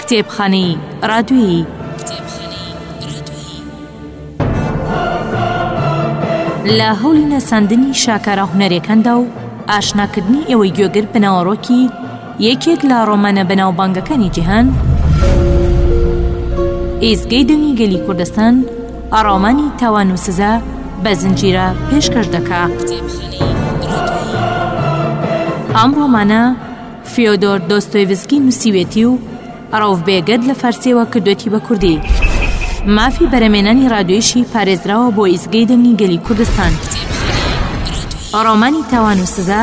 کتێبخانەی ڕادویی لە هەولی ناساندنی شاکارە هونەرەکاندا و ئاشناکردنی ئێوەی گوێگر بنەوەڕۆکی یەکێک لە ڕۆمانە بەناوبانگەکانی جیهان، ئێزگەی دەنگی گەلی کوردستان ڕۆمانی تاوان و سزا بە زنجیرە پێشکەش دەکا. ئەم ڕۆمانە فیۆدۆر دۆستۆیڤسکی نووسیوێتی و ڕەوف بێگەرد لە فارسییەوە کردووەتی بە کوردی. مافی بەرەمێنانی ڕادیۆیشی پارێزراوە بۆ ئیزگەی دەنگی گەلی کوردستان. ڕۆمانی تاوان و سزا،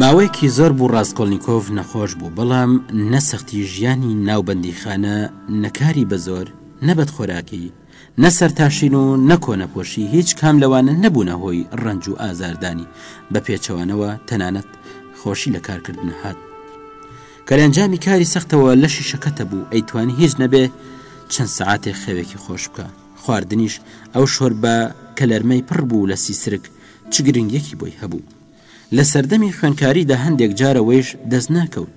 ماوەیەکی زۆر بوو ڕاسکۆڵنیکۆڤ نەخۆش بوو، بەڵام نە سەختی ژیانی ناو بەندیخانە، نە کاری بەزۆر، نە بەدخۆراکی، نە سەرتاشین و نە کۆنەپۆشی هیچ کام لەوانە نەبوونە هۆی ڕەنج و ئازاردانی، بە پێچەوانەوە تەنانەت خۆشی لە کارکردن هات. کە لەئەنجامی کاری سەختەوە لەشی شەکەتە بوو، ئەیتوانی هیچ نەبێ چەند سەعاتێک خەوێکی خۆش بکا. خواردنیش ئەو شۆربە کەلەرمەی پڕ بوو لە سیسرک چ گرنگیەکی بۆی هەبوو؟ لە سەردەمی خوێنکاریدا هەندێک جار ئەوەیش دەست ناکەوت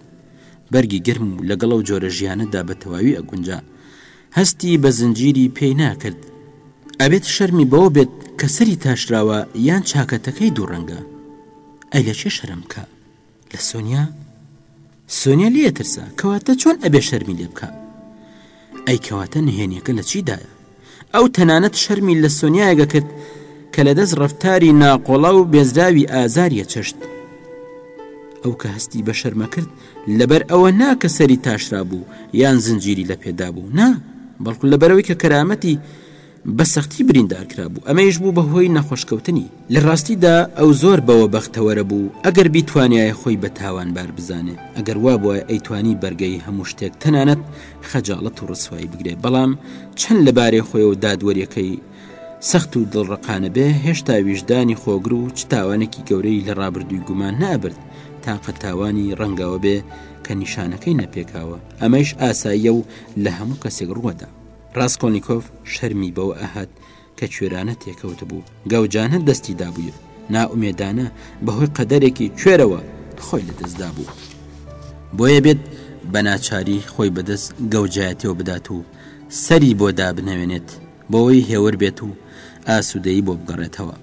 بەرگی گرم و لەگەڵ ئەو جۆرە ژیانەدا بە تەواوی ئەگونجا هەستی بە زنجیری پێی ناکرد ئەبێت شەرمی بەوە بێت کە سەری تاشراوە یان چاکەتەکەی دوو ڕەنگە ئەی لە چێ شەرم کا لە سۆنیا؟ سۆنیا لێ ترسا کەواتە چۆن ئەبێ شەرمی لێ بکا ئەی کەواتە نهێنیەکە لە چیدایە ئەو تەنانەت شەرمی لە سۆنیایەگە کرد کە لە دەست ڕفتاری ناقۆڵا و بێزراوی ئازاریە چەشت ئەو کە هەستی بە شەرمە کرد لەبەر ئەوە ناکە سەری تاشرا بوو یان زنجیری لە پێدا بوو نا بەڵکو لەبەرەوەی کە کەرامەتی بە سەختی بریندار کرابوو، ئەمەیش بوو بە هۆی نەخۆشکەوتنی. لە ڕاستیدا ئەو زۆر بەوە بەختەوەرە بوو، ئەگەر بیتوانیایە خۆی بە تاوانبار بزانێ، ئەگەر وا بوایە ئەیتوانی بەرگەی هەموو شتێک تەنانەت خەجاڵەت و ڕسوایی بگرێ، بەڵام چەند لە بارێ خۆی و دادوەریەکەی سەخت و دڵڕەقانە بێ، هێشتا ویژدانی خۆگر و چ تاوانێکی گەورەی لە ڕابردووی گومان نەئەبرد، تاقە تاوانی ڕەنگە ئەوە بێ کە نیشانەکەی نەپێکاوە، ئەمەیش ئاساییە و لە هەموو کەسێک ڕووەدا. ڕاسکۆلنیکۆف شەرمی بەوە ئەهات کە کوێرانە تێکەوتبوو گەوجانە دەستی دابووە نائومێدانە بەهۆی قەدەرێکی کوێرەوە خۆی لە دەستدا بوو بۆیە بێت بە ناچاری خۆی بەدەست گەوجایەتەوە بدات و سەری بۆ دابنەوێنێت بۆەوەی هێور بێت و ئاسوودەی بۆ بگەڕێتەوە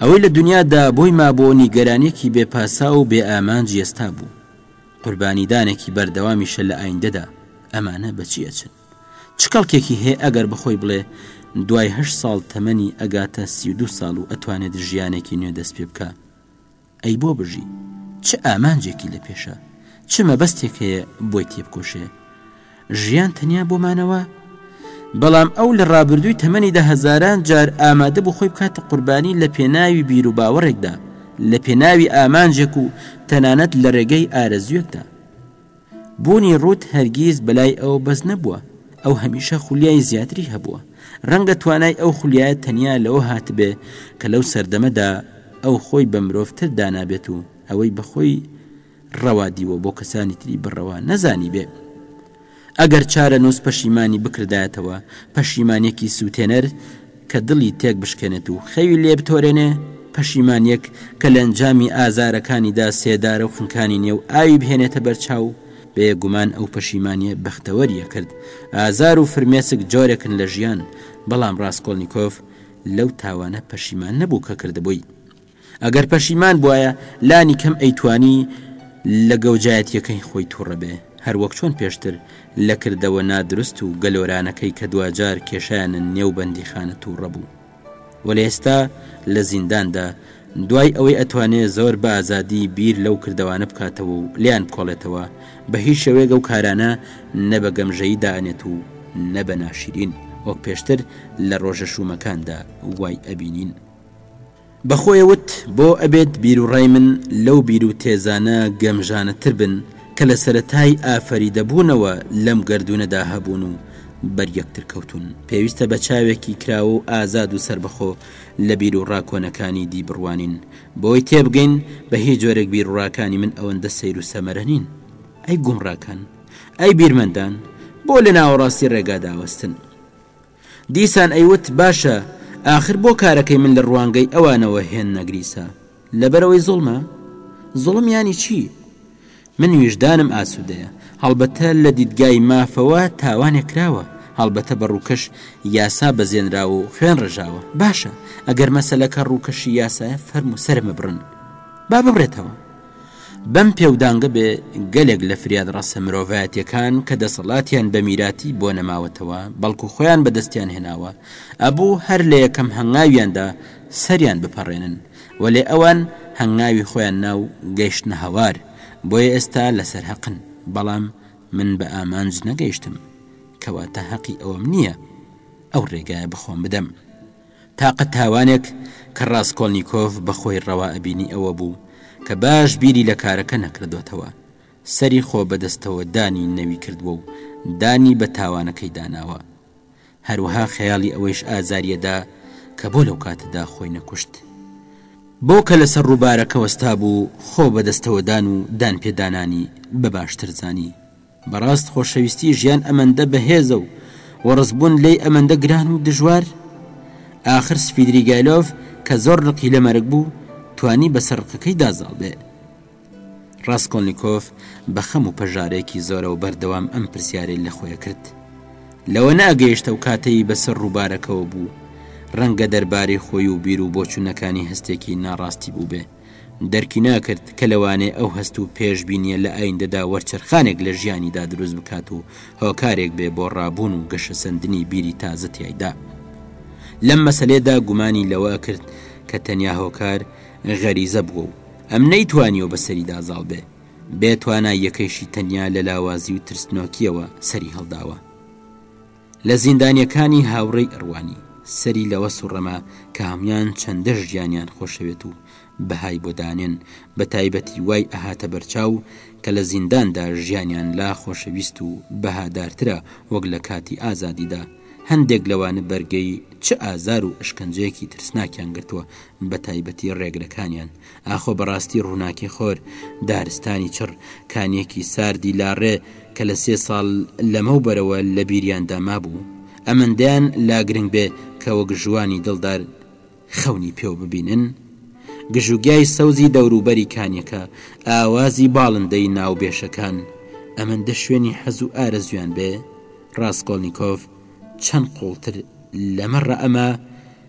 ئەوەی لە دنیادا بۆی مابۆ نیگەرانێکی بێپاسا و بێ ئامانجی ئێستا بوو قوربانیدانێکی بەردەوامیشە لە ئایندەدا، ئەمانە بە چی ئەچن؟ چ کەڵکێکی هەیە ئەگەر بە خۆی بڵێ دوای هەشت ساڵ تەمەنی ئەگاتە سی و دوو ساڵ و ئەتوانێت ژیانێکی نوێ دەست پێ بکا؟ ئەی بۆ بژی؟ چ ئامانجێکی لە پێشە؟ چ مەبەستێک هەیە بۆی تێبکۆشێ؟ ژیان تەنیا بۆ مانەوە؟ بەڵام ئەو لە ڕابردووی تەمەنیدا هەزاران جار ئامادە بوو خۆی بکاتە قوربانی لە پێناوی بیروباوەڕێکدا، لە پێناوی ئامانجێک و تەنانەت لە ڕێگەی ئارەزووێکدا. بوونی ڕووت هەرگیز بەلای ئەو بەس نەبووە، ئەو هەمیشە خولیای زیاتری هەبووە. ڕەنگە توانای ئەو خولیایە تەنیا لەوە هاتبێ کە لەو سەردەمەدا ئەو خۆی بە مرۆڤتر دانابێت و ئەوەی بە خۆی ڕەوا دیوە بۆ کەسانی تری بە ڕەوا نەزانیبێ. ئەگەر چارەنووس پەشیمانی بکردایەتەوە پەشیمانیەکی سووتێنەر کە دڵی تێک بشکێنێت و خەوی لێ بتۆرێنێ، پەشیمانیەک کە لە ئەنجامی ئازارەکانیدا سێدارە و خنکانی نێو ئاوی بهێنێتە بەرچاو، بێ گومان ئەو پەشیمانیە بەختەوەریە کرد، ئازار و فرمێسک جۆرێکن لە ژیان، بەڵام ڕاسکۆڵنیکۆف لەو تاوانە پەشیمان نەبوو کە کردبووی. ئەگەر پەشیمان بوایە لانی کەم ئەیتوانی لە گەوجایەتیەکەی خۆی توڕەبێ هەروەک چۆن پێشتر لە کردەوە نادروست و گەلۆرانەکەی کە دواجار کێشایانە نێو بەندیخانە توڕەبوو وەلێ ئێستا لە زینداندا دوای ئەوەی ئەتوانێ زۆر بە ئازادی بیر لەو کردەوانە بکاتەوە و لێیان بکۆڵێتەوە بە هیچ شێوەیەک ئەو کارانە نە بە گەمژەیی دائەنێت و نە بە ناشیرین وەک پێشتر لە ڕۆژە شوومەکاندا وای ئەبینین. بەخۆێ وت بۆ ئەبێت بیروڕای من لەو بیرو تێزانە گەمژانە تر بن کە لە سەرەتای ئافەریدە بوونەوە لەم گەردوونەدا هەبوون و بەر یەکتر کەوتوون پێویستە بە چاوێکی کراوە و ئازاد و سەربەخۆ لە بیرو ڕاکۆنەکانی دی بڕوانین بۆی تێبگەین بە هیچ جۆرێک بیروڕاکانی من ئەوەندە سەیر و سەمەرە نین ئەی گومڕاکان ئەی بیرمەندان بۆ لە ناوەڕاستی ڕێگادا وەستن؟ دیسان ئەیوت باشە ئاخر بۆ کارەکەی من لە ڕوانگەی ئەوانەوە هێن نەگریسە؟ لەبەرئەوەی زوڵمە؟ زوڵم یانی چی؟ من ویژدانم ئاسوودەیە. هەڵبەتە لە دیدگای مافەوە تاوانێک کراوە، هەڵبەتە بە ڕووکەش یاسا بەزێنراوە و خوێن ڕژاوە، باشە ئەگەر مەسەلەکە ڕووکەشی یاسایە فەرموو سەرمبڕن با ببڕێتەوە. بەم پێودانگە بێ گەلێک لە فریادڕەسە مرۆڤایەتیەکان کە دەسەڵاتیان بە میراتی بۆ نەماوەتەوە بەڵکو خۆیان بەدەستیان هێناوە ئەبوو هەر لە یەکەم هەنگاویاندا سەریان بپەڕێنن وەلێ ئەوان هەنگاوی خۆیان نا و گەشتنە هەوار بۆیە ئێستا لەسەر هەقن بەڵام من بە ئامانج نەگەشتم کەواتە هەقی ئەوەم نییە ئەو ڕێگایە بەخۆم بدەم. تاقە تاوانێک کە ڕاسکۆلنیکۆڤ بە خۆی ڕەوا ئەبینی ئەوە بوو کە باش بیری لە کارەکە نەکردۆتەوە، سەری خۆ بە دەستەوە دانی نەوی کردووە و دانی بە تاوانەکەی داناوە. هەروەها خەیاڵی ئەوەیش ئازاریە دا کە بۆ لەو کاتەدا خۆی نەکوشت. بۆ کە لەسەر ڕووبارەکە وەستابوو خۆ بە دەستەوەدان و دانپێدانانی بە باشتر زانی. بەڕاست خۆشەویستی ژیان ئەمەندە بەهێزە و وەڕس بوون لێی ئەمەندە گران و دژوار؟ ئاخر سفیدریگایلۆف کە زۆر ڕقی لە مەرگ بوو توانی بەسەر ڕقەکەیدا زاڵ بێ. ڕاسکۆلنیکۆف بە خەم و پەژارەیەکی زۆرەوە بەردەوام ئەم پرسیارەی لە خۆی ئەکرد. لەوە ناگەیشت ئەو کاتەی بەسەر ڕووبارەکەوە بوو ڕەنگە دەربارەی خۆی و بیر و بۆچوونەکانی هەستێکی ناڕاستی بووبێ. دەرکی ناکرد کە لەوانەیە ئەو هەست و پێشبینییە لە ئایندەدا وەرچەرخانێک لە ژیانیدا دروست بکات و هۆکارێک بێ بۆ ڕابوون و گەشەسەندنی بیری تازە تیایدا. لەم مەسەلەیەدا گومانی لەوە ئەکرد کە تەنیا هۆکار غەریزە بووە و ئەم نەیتوانیوە بەسەریدا زاڵ بێ، بێ تواناییەکەیشی تەنیا لە لاوازی و ترسنۆکییەوە سەری هەڵداوە. لە زیندانیەکانی هاوڕێی ئەڕوانی سەری لەوە سوڕەما کە هەموان چەندە ژیانیان خۆشەوێت و بەهای بۆ دانێن بە تایبەتی وای ئەهاتە بەرچاو کە لە زینداندا ژیانیان لا خۆشەویست و بەهادارترە وەک لە کاتی ئازادیدا هەندێک لەوانە بەرگەی چ ئازار و ئەشکەنجەیەکی ترسناکیان گرتوە بە تایبەتی ڕێگرەکانیان ئاخۆ بەڕاستی ڕووناکی خۆر، دارستانی چڕ، کانیەکی ساردی لاڕێ کە لە سێ ساڵ لەمەو بەرەوە لە بیریاندا مابوو، ئەمەندەیان لا گرنگ بێ کە وەک ژوانی دڵدار خەونی پێوە ببینن؟ گژوگیای سەوزی دەوروبەری کانیەکە، ئاوازی باڵندەی ناو بێشەکان، ئەمەندە شوێنی حەز و ئارەزوویان بێ؟ ڕاسکۆڵنیکۆف چەند قووڵتر لەمە ڕائەما،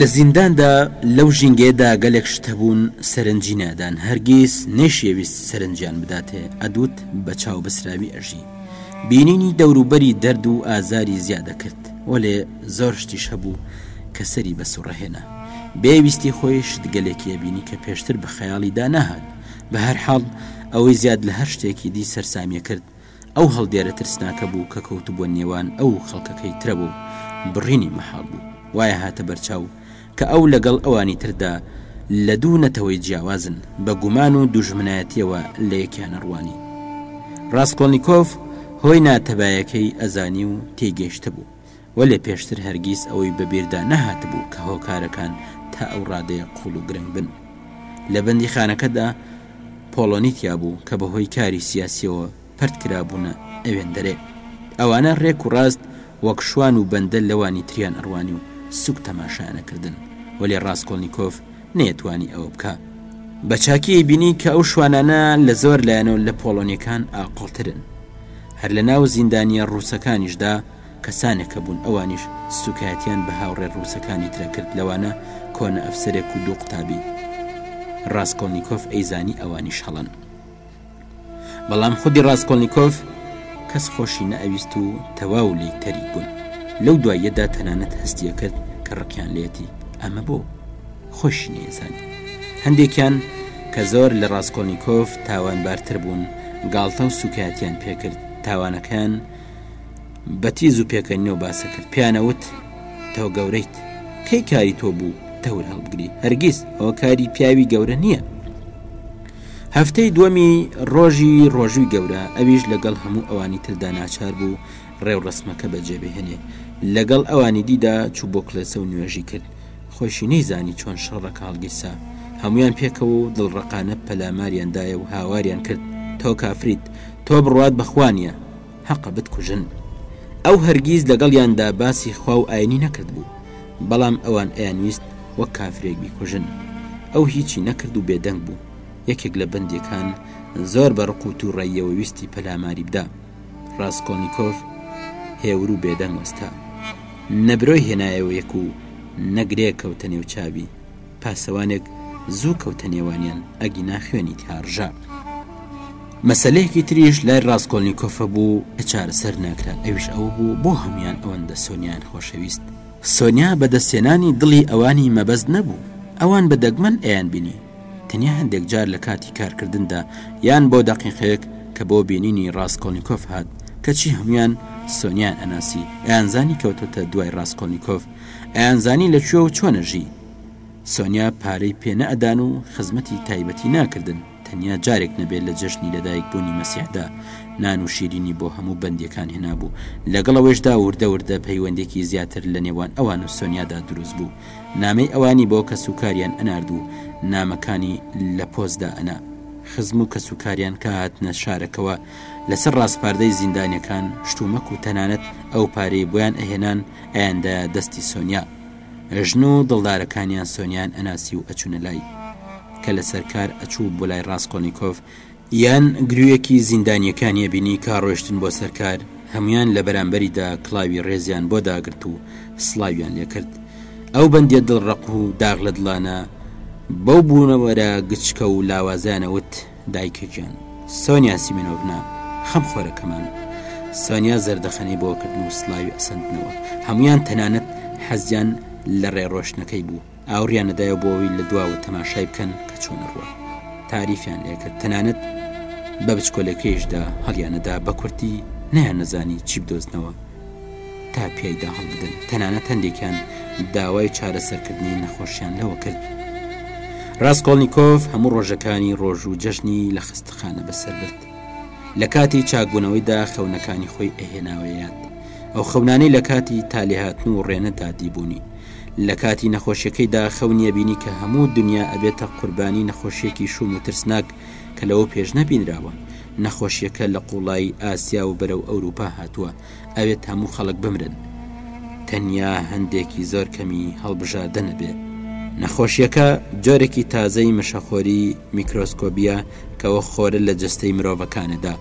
لە زینداندا لەو ژینگەیەدا گەلێک شت هەبوون سەرنجی نادان هەرگیز نەیشیەویست سەرنجیان بداتێ ئەدوت بە چاو بەسراوی ئەژی بینینی دەوروبەری دەرد و ئازاری زیادەکرد وەلێ زۆر شتیش هەبوو کە سەری بە سوڕەهێنا بێویستی خۆی شت گەلێکی ئەبینی کە پێشتر بە خەیاڵیدا نەهات بە هەرحاڵ ئەوەی زیاد لە هەر شتێکی دی سەرسامیەکرد ئەو هەڵدێرە ترسناکە بوو کە کەوتبووە نێوان ئەو و خەڵکەکەی ترەوە و بڕینی مەحاڵ بوو. وایە هاتە بەرچاو کە ئەو لەگەڵ ئەوانی تردا لە دوو نەتەوەی جیاوازن، بە گومان و دوژمنایەتییەوە لە یەکیانە ڕوانی. ڕاسکۆڵنیکۆف هۆی ناتەبایەکەی ئەزانی و تێیگەیشتبوو. وەلێ پێشتر هەرگیز ئەوەی بە بیردا نەهاتبوو کە هۆکارەکان تا ئەو ڕادەیە قووڵ و گرنگ بن. لە بەندیخانەکەدا پۆڵۆنی تیا بوو کە بەهۆی کاری سیاسییەوە پەرت کرابوونە ئەوێندەرێ. ئەوانە ڕێک و ڕاست وەک شوان و بەندە لەوانی تریان ئەڕوانی و سووک تەماشایان ئەکردن، وەلێ ڕاسکۆڵنیکۆف نەیەتوانی ئەوە بکا. بە چاکی ئەیبینی کە ئەو شوانانە لە زۆر لایەنەوە لە پۆڵۆنییەکان ئاقڵترن. هەر لە ناو زیندانییە ڕووسەکانیشدا، کەسانێک هەبوون ئەوانیش سوکایەتیان بە هاوڕێ ڕووسەکانی ترە کرد لەوانە کۆنە ئەفسەرێک و دوو قوتابی ڕاستکۆلنییکۆف ئەیزانی ئەوانیش هەڵەن بەڵام خودی ڕاستکۆلنییکۆف کەس خۆشی نەئەویست و تەواو لی تەریک بوون لەو دواییەدا تەنانەت هەستیە کرد کە ڕقیان لێتی ئەمە بۆ خۆشی نێزان هەندێکیان کە زۆر لە ڕاستکۆلنییکۆف تاوانبارتر بوون گاڵتە و سوکایەتیان پێکرد تاوانەکان بە تیز و پێکەنینەوە باسە کرد پیانەوت تۆ گەورەیت کەی کاری تۆ بوو تەور هەڵبگری هەرگیز ئەوە کاری پیاوی گەورە نییە هەفتەی دووەمی ڕۆژی ڕۆژووی گەورە ئەویش لەگەڵ هەموو ئەوانی تردا ناچار بوو ڕێوڕسمەکە بەجێبهێنێ لەگەڵ ئەوانی دیدا چوو بۆ کلێسە و نوێژی کرد خۆشی نەیزانی چۆن شەڕەکە هەڵگیرسا هەمویان پێکەوە و دڵڕقانە پەلاماریاندایە و هاواریان کرد تۆ کافریت تۆ بڕوات بەخوانیە هەقە بتکوژن ئەو هەرگیز لەگەڵیاندا باسی خوا و ئاینی نەکردبوو بەڵام ئەوان ئەیانویست وەک کافرێک بیکوژن ئەو هیچی نەکرد و بێدەنگ بوو یەکێک لە بەندیەکان زۆر بە ڕق و تووڕەیەوە ویستی پەلاماری بدا ڕاستکۆنییکۆف هێور و بێدەنگ وەستا نەبرۆی هێنایەوە یەک و نەگرێ کەوتە نێو چاوی پاسەوانێک زوو کەوتە نێوانیان ئەگینا خوێنی تیا ڕژا. مەسەلەیەکی تریش لای ڕاستکۆلنیکۆفە بوو کە چارەسەر ناکرا ئەویش ئەوە بوو بۆ هەموان ئەوەندە سۆنیایان خۆشەویست سۆنیا بەدەستهێنانی دڵی ئەوانی مەبەست نەبوو ئەوان بە دەگمەن ئەیانبینی تەنیا هەندێک جار لە کاتی کارکردندا یان بۆ دەقیقەیەک کە بۆ بینینی ڕاستکۆلنیکۆف هات کەچی هەموان سۆنیایان ئەناسی ئەیانزانی کەوتۆتە دوای ڕاستکۆلنیکۆف ئەیانزانی لە کوێ و چۆن ئەژی. سۆنیا پارەی پێ نەئەدان و خزمەتی تایبەتی ناکردن، تەنیا جارێک نەبێ لە جەژنی لەدایک بوونی مەسیحدا نان و شیرینی بۆ هەموو بەندیەکان هێنابوو، لەگەڵ ئەوەیشدا وردە وردە پەیوەندێکی زیاتر لە نێوان ئەوان و سۆنیادا دروست بوو، نامەی ئەوانی بۆ کەس و کاریان ئەنارد و نامەکانی لە پۆستدا ئەنا. خزم و کەس و کاریان کە هاتنە شارەکەوە لەسەر ڕاسپاردەی زیندانیەکان شتومەک و تەنانەت ئەو پارەی بۆیان ئەهێنان، ئەیاندا دەستی سۆنیا ژن و دڵدارەکانیان سۆنیان ئەناسی و ئەچونە لای کە لەسەر کار ئەچوو بۆ لای ڕاستکۆلنییکۆف یان گرویەکی زیندانیەکانی بینی کا ڕۆشتن بۆ سەرکار هەمویان لە بەرامبەریدا کڵاوی ڕێزیان بۆ داگرت و سلاویان لێکرد ئەو بەندێ دڵڕق و داغ لە دڵانە بەو بوونەوەرە گچکە و لاوازانەوت دایکە گیان، سۆنیا سیمێنۆڤنا، خەمخۆرەکەمان. سۆنیا زەردەخەنەی بۆ کردن و سڵاوی ئەسەندنەوە. هەموویان تەنانەت حەزیان لە ڕێ ڕۆشتنەکەی بوو. ئاوڕیان نەدایەوە بۆ ئەوەی لە دواوە تەماشای بکەن کە چۆنە ڕووە. تاریفیان لێ کرد تەنانەت بە بچکۆلەکەیشدا هەڵیانەدا بە کورتی نەیان نەزانی چی بدۆزنەوە. تا پیایدا هەڵبدەن، تەنانەت هەندێکیان داوای چارەسەرکردنی نەخۆشیان لەوە کرد. ڕاسکۆڵنیکۆف هەموو ڕۆژەکانی ڕۆژ و جەژنی لە خەستەخانە بەسەر برد. لە کاتی چاکبوونەوەیدا خەونەکانی خۆی ئەهێناوە یاد، ئەو خەونانەی لە کاتی تالێهاتن و ڕێنەدا دیبوونی. لە کاتی نەخۆشیەکەیدا خەونی ئەبینی کە هەموو دونیا ئەبێتە قوربانی نەخۆشیەکی شوم و ترسناک کە لەوەو پێش نەبینراوە نەخۆشیەکە لە قوڵایی ئاسیا و بەرەو ئەوروپا هاتووە ئەوێت هەموو خەڵک بمرن تەنیا هەندێکی زۆر کەمی هەڵبژاردە نەبێ نەخۆشیەکە جۆرێکی تازەی مشەخۆری میکرۆسکۆبیە کەەوە خۆرە لە جستەی مرۆڤەکانەدا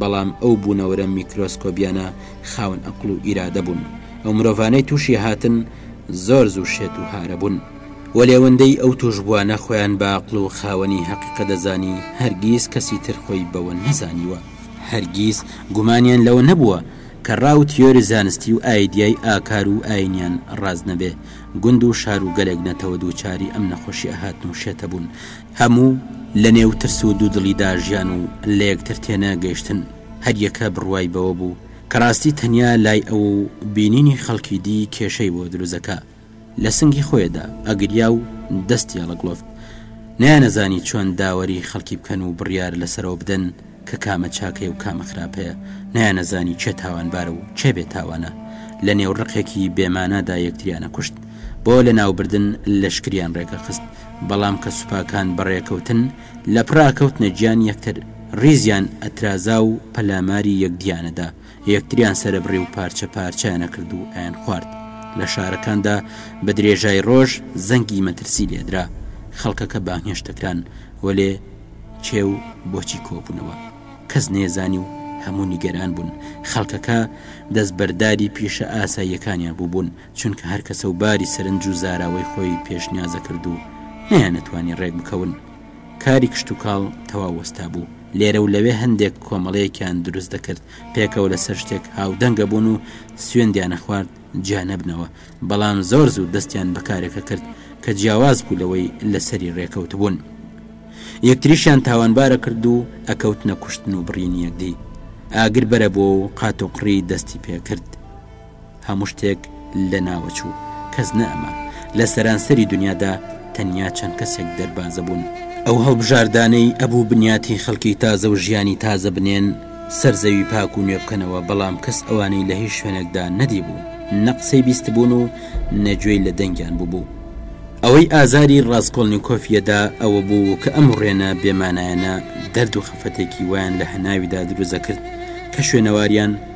بەڵام ئەو بوونەوەرە میکرۆسکۆبیانە خاون ئەقل و ئیرادە بوون ئەو مرۆڤانەی تووشی هاتن زۆر زوو شێت و هارەبوون وەلێ وەندەی ئەو توشبوانە خۆیان بە ئەقڵ و خاوەنی هەقیقە دەزانی هەرگیز کەسی تر خۆی بەوە نەزانیوە، هەرگیز گومانیان لەوە نەبووە کە ڕا و تیۆری زانستی و ئایدیای ئاکار و ئایینیان ڕاست نەبێ، گوند و شار و گەلێک نەتەوە دووچاری ئەم نەخۆشی ئەهاتن و شێتە بوون، هەموو لە نێو ترس و دوودڵیدا ژیان و لە یەکتر تێنەگەیشتن، هەریەکە بڕوای بەوە بوو کە ڕاستی تەنیا لای ئەوە و بینینی خەڵکی دی کێشەی بۆ دروست دەکا. لە سنگی خۆیەدا ئەگریا و دەستی ئەڵەگڵۆفت. نەیانەزانی چۆن داوەری خەڵکی بکەن و بڕیار لەسەرەوە بدەن کە کامە چاکەیە و کامە خراپەیە، نەیانەزانی کێ تاوانبارە و کێ بێ تاوانە. لە نێو ڕقێکی بێ مانادا یەکتریان ئەکوشت. بۆ لەناوبردن لەشکریان ڕێکئەخست. بەڵام کە سوپاکان بەڕێکەوتن، لە پڕا ئەکەوتنە گیانی یەکتر. ڕیزیان ئەترازا و پەلاماری یەکدییان ئەدا. یەکتریان سەرەبڕی و پارچە پارچیان ئەکرد و ئەیان خوارد لە شارەکاندا بە درێژای ڕۆژ زەنگی مەترسی لێدرا خەڵکەکە بانهێشت دەکران وەلێ چێ و بۆچی کۆبوونەوە کەس نێزانی و هەموو نیگەران بوون خەڵکەکە دەستبەرداری پیشە ئاساییەکانیان بووبوون چونکە هەرکەسە و باری سەرنج و زاراوەی خۆی پێشنیازە کرد و نیان نەتوانی ڕێک بکەون کاری کشتوکاڵ تەواو وەستا بوو، لێرە و لەوێ هەندێک کۆمەڵەیەکیان دروست دەکرد، پێکەوە لەسەر شتێک هاودەنگە بوون و سوێندیان ئەخوارد جیا نەبنەوە، بەڵام زۆر زوو دەستیان بە کارێکە کرد کە جیاواز بوو لەوەی لەسەری رێکەوتبوون. یەکتریشیان تاوانبارە کرد و ئەکەوتنە کوشتن و بڕینی یەکدی. ئاگر بەرەبووە و قاتوقڕی دەستی پێ کرد. هەموو شتێک لەناوەچوو، کەس نەما. لە سەرانسەری دنیادا تەنیا چەند کەسێک دەربازە بوون. ئەو هەڵبژاردانەی ئەبوو بنیاتی خەڵکی تازە و ژیانی تازە بنێن، سەر زەوی پاک و نوێ بکەنەوە، بەڵام کەس ئەوانەی لە هیچ شوێنێکدا نەدیبوو، نە قسەی بیستبوون و نە گوێی لە دەنگیان بووبوو. ئەوەی ئازاری ڕاسکۆڵنیکۆفی دا ئەوە بوو کە ئەم وڕێنە بێمانایانە دەرد و خەفەتێکی وایان لە هەناویدا دروست دەکرد کە شوێنەواریان،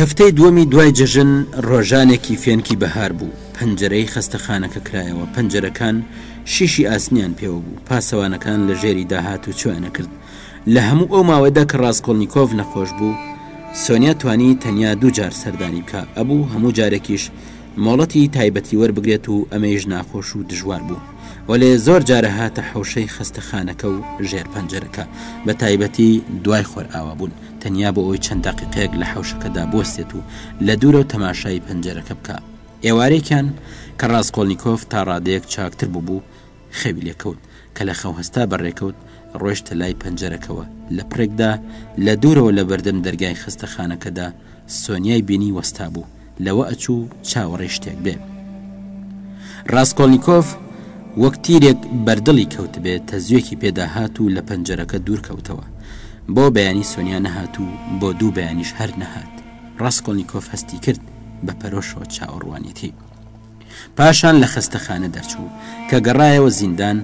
هەفتەی دووەمی دوای جەژن ڕۆژانێکی فێنکی بەهار بوو پەنجەرەی خەستەخانەکە کرایەوە پەنجەرەکان شیشی ئاسنیان پێوە بوو پاسەوانەکان لە ژێری داهات و چۆیانە کرد لە هەموو ئەو ماوەیەدا کە ڕاسکۆڵنیکۆڤ نەخۆش بوو، سۆنیا توانی تەنیا دوو جار سەردانی بکا، ئەبوو هەموو جارێکیش مۆڵەتی تایبەتی وەربگرێت و ئەمەیش ناخۆش و دژوار بوو. وەلێ زۆر جار ئەهاتە حەوشەی خەستەخانەکە و ژێر پەنجەرەکە، بە تایبەتی دوای خۆرئاوابوون، تەنیا بۆ ئەوەی چەند دەقیقەیەک لە حەوشەکەدا بوەستێت و لە دوورەوە تەماشای پەنجەرەکە بکا. ئێوارەیەکیان کە ڕاسکۆڵنیکۆڤ تا ڕادەیەک چاکتر بووبوو، خەوی لێ کەوت کە لە خەو هەستا بە ڕێکەوت ڕۆشتە لای پەنجەرەکەوە لە پرێکدا لە دوورەوە لە بەردەم دەرگای خستەخانەکەدا سۆنیای بینی وەستا بوو لەوە ئەچوو چاوەڕێ شتێک بێ ڕاستکۆلنییکۆف وەک تیرێک بەردڵی کەوتبێت تەزوێکی پێدا هات و لە پەنجەرەکە دوورکەوتەوە بۆ بەیانی سۆنیا نەهات و بۆ دوو بەیانیش هەر نەهات ڕاستکۆلنییکۆف هەستی کرد بە پەرۆشەوە چاوەڕوانیەتی پاشان لە خەستەخانە دەرچوو. کە گەڕایەوە زیندان،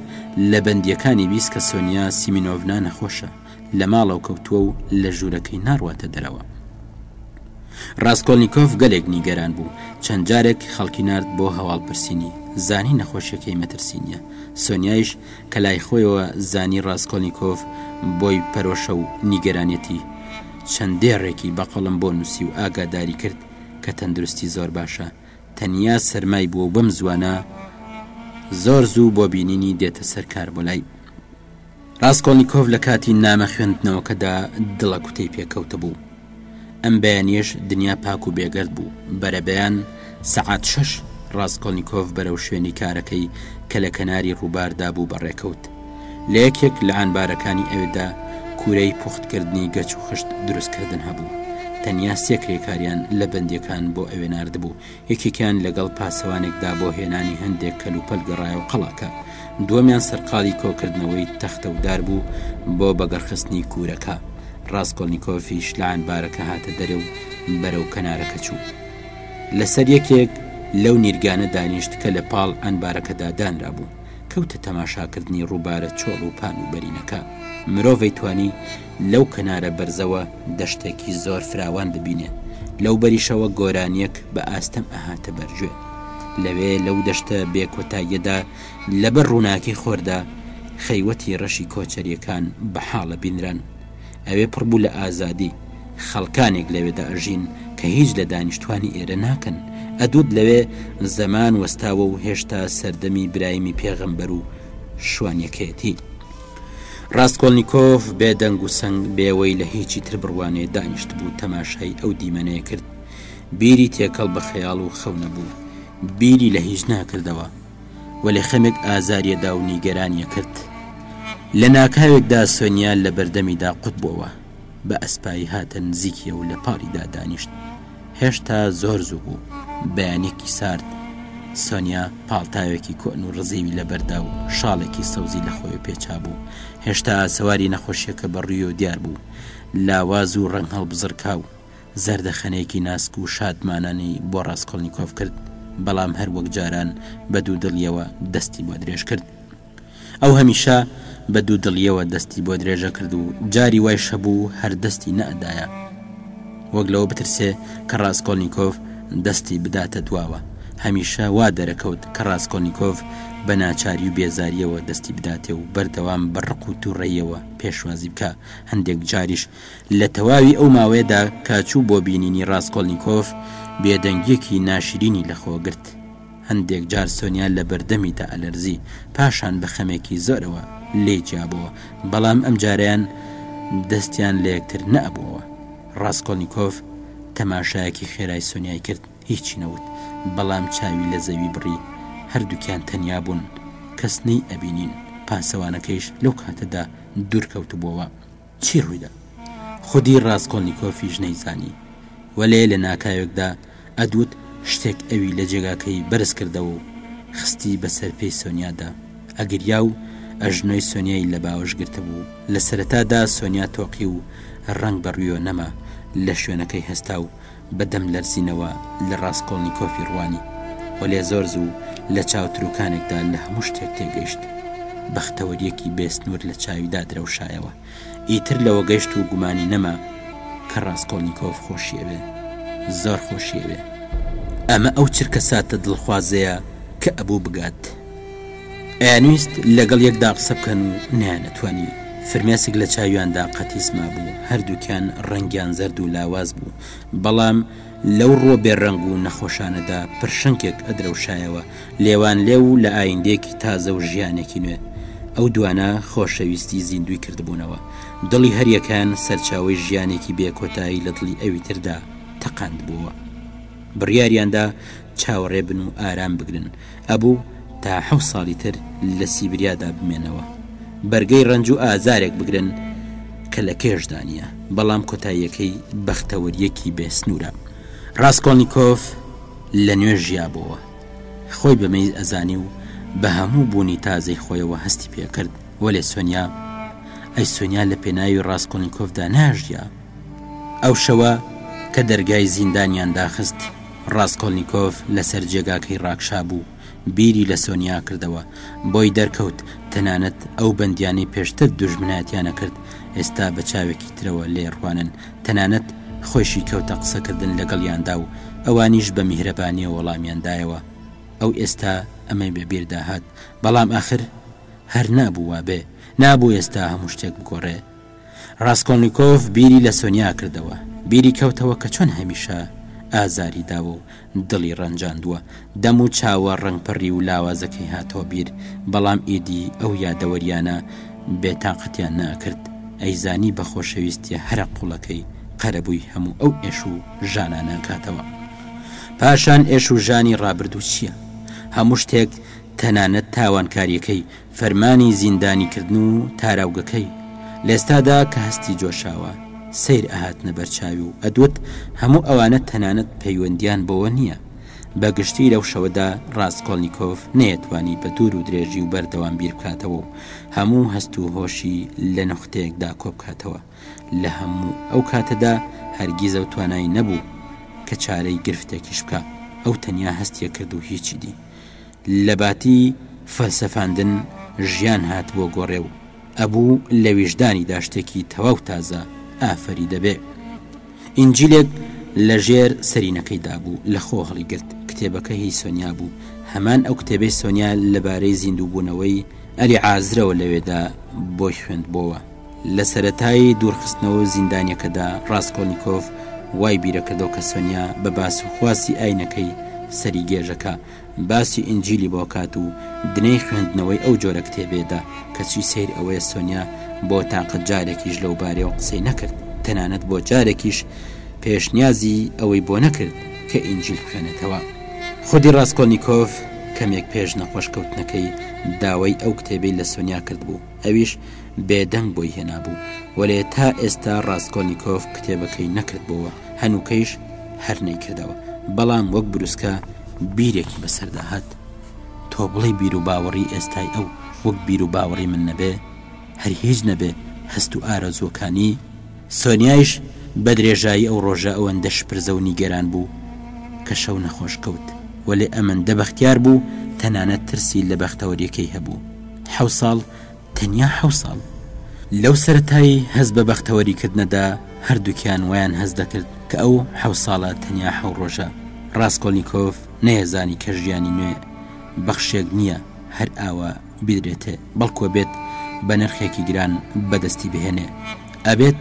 لە بەندییەکانی بیست کە سۆنیا سیمینۆڤنا نەخۆشە، لە ماڵەوە کەوتووە و لە ژوورەکەی ناڕواتە دەرەوە. ڕاسکۆلنیکۆف گەلێک نیگەران بوو. چەند جارێک خەڵکی نارد بۆ هەواڵپرسینی. زانی نەخۆشییەکەی مەترسی نییە. سۆنیایش کە لای خۆیەوە زانی ڕاسکۆلنیکۆف بۆی پەرۆشە و نیگەرانیەتی، چەند دێڕێکی بەقەڵەم بۆ نووسی و ئاگاداری کرد کە تەندروستی زۆر باشە، تەنیا سەرمای بووە و بەم زووانە زۆر زوو بۆ بینینی دێتە سەر کار بۆ لای ڕاستکۆڵنییکۆڤ لە کاتی نامە خوێندنەوەکەدا دڵە کوتەی پێکەوتە بوو ئەم بەیانیش دنیا پاک و بێگەرد بوو بەرەبیان سەعات شش ڕاستکۆلنییکۆڤ بەرەو شوێنی کارەکەی کە لە کەناری ڕووباردا بوو بەڕێکەوت لە یەکێک لە عەنبارەکانی ئەوێدا کورەی پوختکردنی گەچ و خشت دروستکردن هەبوو، تەنیا سێ کرێکاریان لە بەندییەکان بۆ ئەوێ ناردبوو، یەکێکیان لەگەڵ پاسەوانێکدا بۆ هێنانی هەندێک کەلوپەل گەڕایەوە قەڵاکە، دووەمیان سەرقاڵی کۆکردنەوەی تەختە و دار بوو بۆ بەگەڕخستنی کورەکە، ڕاسکۆلنیکۆفیش لە عەنبارەکە هاتە دەرێ و بەرەو کەنارەکە چوو. لەسەر یەکێک لەو نیرگانە دانیشت کە لەپاڵ عەنبارەکەدا دانرابوو. کەوتە تەماشاکردنی ڕووبارە چۆڵ و پان و بەرینەکە. مرۆڤی توانی لەو کەنارە بەرزەوە دەشتێکی زۆر فراوان ببینێ. لەوبەریشەوە گۆرانییەک بە ئاستەم ئەهاتە بەر گوێ. لەوێ لەو دەشتە بێ کۆتاییەدا لەبەر ڕووناکی خۆردا، خەیوەتی ڕەشی کۆچەرییەکان بەحاڵە بینران. ئەوێ پڕ بوو لە ئازادی، خەڵکانێک لەوێدا ئەژین کە هیچ لە دانیشتوانی ئێرە ناکەن، ئەدووت لەوێ زەمان وەستاوە و هێشتا سەردەمی برایم-ی پێغەمبەر و شوانیەکەیەتی. ڕاستکۆلنیکۆف بێ دەنگ و سەنگ، بێوەی لە هیچی تر بڕوانێ، دانیشتبوو تەماشای ئەو دیمەنەیە کرد. بیری تێکەڵ بە خەیاڵ و خەو نەبوو. بیری لە هیچ ناکردەوە. وەلێ خەمێک ئازاریە دا و نیگەرانیە کرد لە ناکاوێک دا سۆنیا لە بەردەمی دا قوت بۆوە بە ئەسپایی هاتە نزیکیە و لە پاڵی دا دانیشت هێشتا زۆر زوو بوو بەیانێکی سارد سۆنیا پاڵتاوێکی کۆن و ڕزیوی لە بەردا و شاڵێکی سەوزی لە خۆی پێچا بوو هێشتا سەواری نەخۆشیەکە بە ڕووی و دیار بوو لاواز و ڕەنگ هەڵبزڕکاو زەردەخەنەیەکی ناسک و شادمانانەی بۆ ڕاسکۆڵنیکۆف کرد، بەڵام هەر وەک جاران بە دوودڵییەوە دەستی بۆ درێژ کرد. ئەو هەمیشە بە دوودڵییەوە دەستی بۆ درێژەکرد و جاری وایش هەبوو هەر دەستی نەئەدایە. وەک لەوە بترسێ کە ڕاسکۆڵنیکۆف دەستی بداتە دواوە. هەمیشە وا دەرەکەوت کە ڕاسکۆڵنیکۆف بە ناچاری و بێزارییەوە دەستی بداتێ و بەردەوام بە ڕق و تووڕەییەوە پێشوازی بکا، هەندێک جاریش لە تەواوی ئەو ماوەیەدا کە چوو بۆ بینینی ڕاسکۆڵنیکۆف، بێدەنگییەکی ناشرینی لەخۆ گرت. هەندێک جار سۆنیا لە بەردەمیدا ئەلەرزی، پاشان بە خەمێکی زۆرەوە لێی جیابۆوە، بەڵام ئەم جارەیان دەستیان لە یەکتر نەئەبووەوە. ڕاسکۆڵنیکۆف تەماشایەکی خێرای سۆنیای کرد، هیچی نەوت، بەڵام چاوی لە زەوی بڕی. هەردووکیان تەنیا بوون، کەس نەیئەبینین، پاسەوانەکەیش لەو کاتەدا دوور کەوتبووەوە. چی ڕوویدا؟ خودی ڕاسکۆلنیکۆفیش نەیزانی، وەلێ لە ناکاوێکدا ئەدوت شتێک ئەوی لە جێگاکەی بەرز کردەوە و خستی بەسەر پێی سۆنیادا، ئەگریا و ئەژنۆی سۆنیای لە باوەش گرتبوو، لە سەرەتادا سۆنیا تۆقی و ڕەنگ بە ڕویۆ نەما، لە شوێنەکەی هەستا و بە دەم لەرزینەوە لە ڕاسکۆڵنیکۆفی ڕوانی، وەلێ زۆر زوو لە چاو تروکانێکدا لە هەموو شتێک تێگەیشت. بەختەوەرییەکی بێ سنوور لە چاویدا درەوشایەوە. ئیتر لەوە گەشت و گومانی نەما کە ڕاسکۆڵنیکۆف خۆشی ئەوێ. زۆر خۆشی ئەوێ. ئەمە ئەو چرکەساتە دڵخوازەیە کە ئەبوو بگات. ئەیانویست لەگەڵ یەکدا قسە بکەن و نەیانەتوانی. فرمێسک لە چاویاندا قەتیس مابوو، هەردووکیان ڕەنگیان زەرد و لاواز بوو، بەڵام لەو ڕووە بێ ڕەنگ و نەخۆشانەدا پرشنگێک ئەدرەوشایەوە لێوان لێو و لە ئایندەیەکی تازە و ژیانێکی نوێ. ئەو دوانە خۆشەویستی زیندووی کردبوونەوە. دڵی هەریەکەیان سەرچاوەی ژیانێکی بێ کۆتایی لە دڵی ئەویتردا تەقاندبۆوە. بڕیاریاندا چاوەڕێ بن و ئارام بگرن، ئەبوو تا حەوت ساڵی تر لە سیبریادا بمێنەوە، بەرگەی ڕەنج و ئازارێک بگرن کە لە کێشدا نییە، بەڵام کۆتاییەکەی بەختەوەرییەکی بێ سنوورە. ڕاسکۆڵنیکۆف لە نوێ ژیابۆوە، خۆی بە مەیز ئەزانی و بە هەموو بوونی تازەی خۆیەوە هەستی پێ کرد، وەلێ سۆنیا، ئەی سۆنیا لە پێناوی ڕاسکۆڵنیکۆفدا ناژیا؟ ئەو شەوە کە دەرگای زیندانیان داخست، ڕاسکۆلنیکۆف لەسەر جێگاکەی ڕاکشابوو، بیری لە سۆنیا کردەوە، بۆی دەرکەوت تەنانەت ئەو بەندیانەی پێشتر دوژمنایەتیان ئەکرد، ئێستا بە چاوێکی ترەوە لێ ڕوانن، تەنانەت خۆیشی کەوتە قسەکردن لەگەڵیاندا و ئەوانیش بە میهرەبانییەوە وەڵامیان دایەوە. ئەو ئێستا ئەمەی بە بیردا هات، بەڵام ئاخر هەر نابوو وابێ، نابوو ئێستا هەموو شتێک بگۆڕێ. ڕاسکۆلنیکۆف بیری لە سۆنیا کردەوە. بیری کەوتەوە کە چۆن هەمیشە ئازاری داوە و دڵی ڕەنجاندووە. دەم و چاوە ڕەنگپڕی و لاوازەکەی هاتەوە بیر، بەڵام ئیدی ئەو یادەوەرییانە بێتاقەتیان نەئەکرد. ئەیزانی بە خۆشەویستییە هەرە قووڵەکەی قەرەبووی هەموو ئەو ئێش و ژانانە ئەکاتەوە. پاشان ئێش و ژانی ڕابردوو چییە؟ هەموو شتێک تەنانەت تاوانکارییەکەی فەرمانی زیندانی کردن و تاراوگەکەی لەئێستادا کە هەستی جۆشاوە سەیر ئەهاتنە بەرچاوی و ئەدوت هەموو ئەوانە تەنانەت پەیوەندیان بەوە نیە بەگشتی لەو شەوەدا ڕاسکۆلنیکۆف نەیەتوانی بە دوور و درێژی و بەردەوام بیر بکاتەوە و هەموو هەست و هۆشی لە نوختەیەکدا کۆبکاتەوە لە هەموو ئەو کاتەدا هەرگیز ئەو توانای نەبوو کە چارەی گرفتێکیش بکا ئەو تەنیا هەستیەکرد و هیچی دی لەباتی فەلسەفاندن ژیان هاتبووە گۆڕێ و ئەبوو لە ویژدانیدا شتێکی تەواو تازە ئافەری دەبێ. ئینجیلێک لە ژێر سەرینەکەی دابوو لە خۆ هەڵی گرت، کتێبەکە هی سۆنیا بوو، هەمان ئەو کتێبەی سۆنیا لە بارەی زیندوو بوونەوەی ئەلیعازرەوە لەوێدا بۆی خوێندبۆوە. لە سەرەتای دوورخستنەوە زیندانیەکەدا ڕاسکۆلنیکۆف وای بیرەکردەوە کە سۆنیا بە باس و خواسی ئاینەکەی سەری گێژەکە باسی ئینجیلی بۆ کات و دنەی خوێندنەوەی ئەو جۆرە کتێبێ دا، کەچی سەیر ئەوەیە سۆنیا بۆ تاقە جارێکیش لەو بارەیەوە قسەی نەکرد، تەنانەت بۆ جارێکیش پێشنیازی ئەوەی بۆ نەکرد کە ئینجیل بخوێنێتەوە. خودی ڕاسکۆلنیکۆف کەمێک پێش نەخۆش کەوتنەکەی داوای ئەو کتێبەی لە سۆنیا کردبوو، ئەویش بێدەنگ بۆی هێنابوو وەلێ تا ئێستا ڕاستکۆلنییکۆف کتێبەکەی نەکردبووە هەنووکەیش هەر نەیکردەوە بەڵام وەک بروسکە بیرێکی بەسەرداهات تۆ بڵی بیر و باوەڕی ئێستای ئەو وەک بیر و باوەڕی من نەبێ هەر هیچ نەبێ هەست و ئارەزوەکانی سۆنیایش بە درێژایی ئەو ڕۆژە ئەوەندە شپرزە و نیگەران بوو کە شەو نەخۆش کەوت، وەلێ ئەمەندە بەختیار بوو تەنانەت ترسی لە بەختەوەرییەکەی هەبوو. حەو ساڵ، تەنیا حەو ساڵ! لەو سەرەتای هەست بە بەختەوەری کردنەدا هەردووکیان وایان هەست دەکرد کە ئەو حەو ساڵە تەنیا حەو ڕۆژە. ڕاسکۆلنیکۆف نەیەزانی کە ژیانی نوێ بەخشێک نییە هەر ئاوا، بدرێتێ بەڵکو ئەبێت بە نرخێکی گران بەدەستی بهێنێ ئەبێت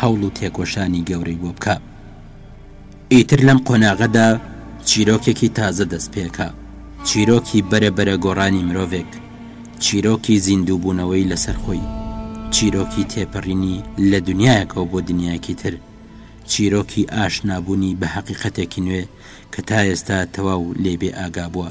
هەوڵ و تێکۆشانی گەورەی بۆ بکە ئیتر لەم قۆناغەدا چیرۆکێکی تازە دەست پێکە چیرۆکی بەرە بەرە گۆڕانی مرۆڤێک چیرۆکی زیندووبوونەوەی لەسەر خۆی چیرۆکی تێپەڕینی لە دنیایەکەوە بۆ دنیایەکی تر چیرۆکی ئاشنابوونی بە حەقیقەتێکی نوێ کە تا ئێستا تەواو لێبێ ئاگا بووە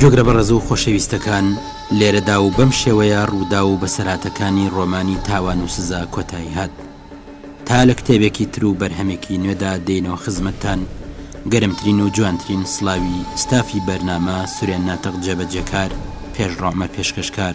جۆگرە بەڕێز و خۆشەویستەکان، لێرەدا و بەم شێوەیە ڕووداو و بەسەرهاتەکانی ڕۆمانی تاوان و سزا کۆتایی هات. تا لە کتێبێکی تر و بەرهەمێکی نوێدا دێینەوە خزمەتتان، گەرمترین و جوانترین سڵاوی ستافی بەرنامە، سورێن ناتق جێبەجێکار، پێشڕەومە پێشکەشکار.